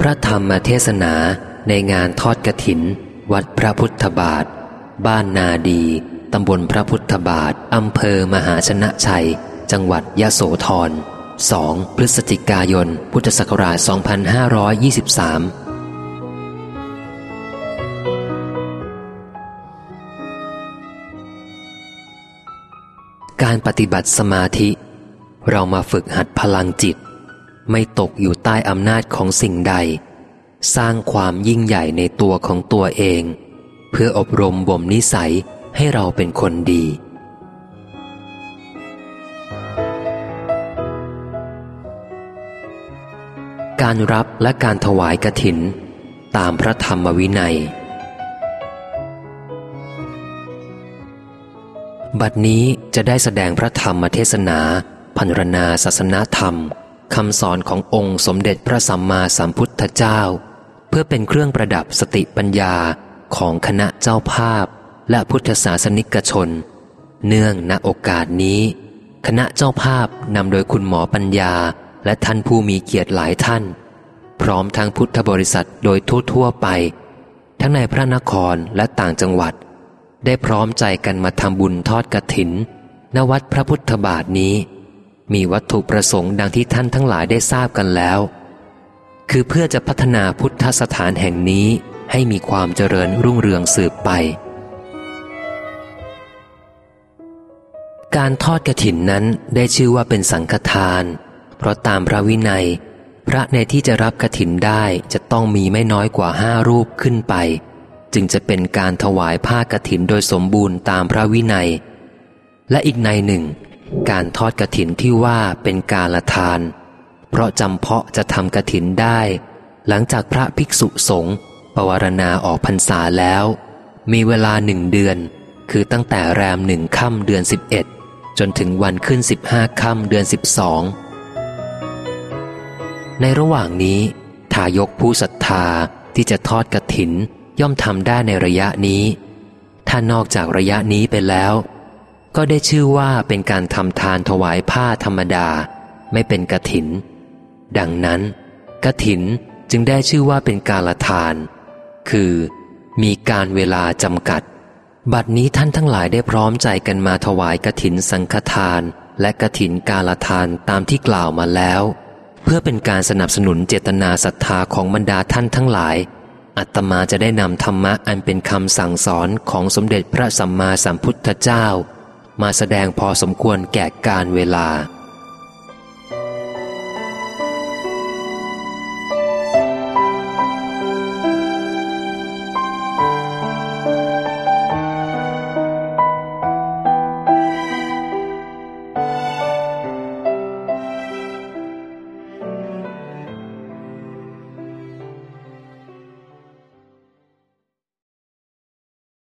พระธรรมเทศนาในงานทอดกระถิน วัดพระพุทธบาท บ้านนาดี ตำบลพระพุทธบาท อำเภอมหาชนะชัย จังหวัดยะโสธร 2 พฤศจิกายน พุทธศักราช 2523การปฏิบัติสมาธิ เรามาฝึกหัดพลังจิต ไม่ตกอยู่ใต้อำนาจของสิ่งใด สร้างความยิ่งใหญ่ในตัวของตัวเอง เพื่ออบรมบ่มนิสัยให้เราเป็นคนดี การรับและการถวายกระถิน ตามพระธรรมวินัย บัดนี้จะได้แสดงพระธรรมเทศนาพันรนาศาสนาธรรม คำสอนขององค์สมเด็จพระสัมมาสัมพุทธเจ้า เพื่อเป็นเครื่องประดับสติปัญญาของคณะเจ้าภาพ และพุทธศาสนิกชน เนื่องณโอกาสนี้ คณะเจ้าภาพนำโดยคุณหมอปัญญา และท่านผู้มีเกียรติหลายท่าน พร้อมทั้งพุทธบริษัทโดยทั่วๆไป ทั้งในพระนครและต่างจังหวัด ได้พร้อมใจกันมาทำบุญทอดกระถิน ณวัดพระพุทธบาทนี้ มีวัตถุประสงค์ดังที่ท่านทั้งหลายได้ทราบกันแล้ว คือเพื่อจะพัฒนาพุทธสถานแห่งนี้ให้มีความเจริญรุ่งเรืองสืบไป การทอดกระถินนั้นได้ชื่อว่าเป็นสังฆทาน เพราะตามพระวินัย พระในที่จะรับกระถินได้จะต้องมีไม่น้อยกว่าห้ารูปขึ้นไป จึงจะเป็นการถวายผ้ากระถินโดยสมบูรณ์ตามพระวินัย และอีกในหนึ่ง การทอดกระถินที่ว่าเป็นกาลทาน เพราะจำเพาะจะทำกระถินได้ หลังจากพระภิกษุสงฆ์ปวารณาออกพรรษาแล้ว มีเวลาหนึ่งเดือน คือตั้งแต่แรมหนึ่งค่ำเดือนสิบเอ็ดจนถึงวันขึ้นสิบห้าค่ำเดือนสิบสองในระหว่างนี้ทายกผู้ศรัทธาที่จะทอดกระถินย่อมทำได้ในระยะนี้ ถ้านอกจากระยะนี้ไปแล้ว ก็ได้ชื่อว่าเป็นการทำทานถวายผ้าธรรมดา ไม่เป็นกระถิน ดังนั้นกระถินจึงได้ชื่อว่าเป็นการละทาน คือ มีการเวลาจำกัด บัดนี้ท่านทั้งหลายได้พร้อมใจกันมาถวายกระถินสังฆทาน และกระถินกาลทานตามที่กล่าวมาแล้ว เพื่อเป็นการสนับสนุนเจตนาศรัทธาของบรรดาท่านทั้งหลายอัตมาจะได้นำธรรมะอันเป็นคำสั่งสอนของสมเด็จพระสัมมาสัมพุทธเจ้า มาแสดงพอสมควรแก่การเวลา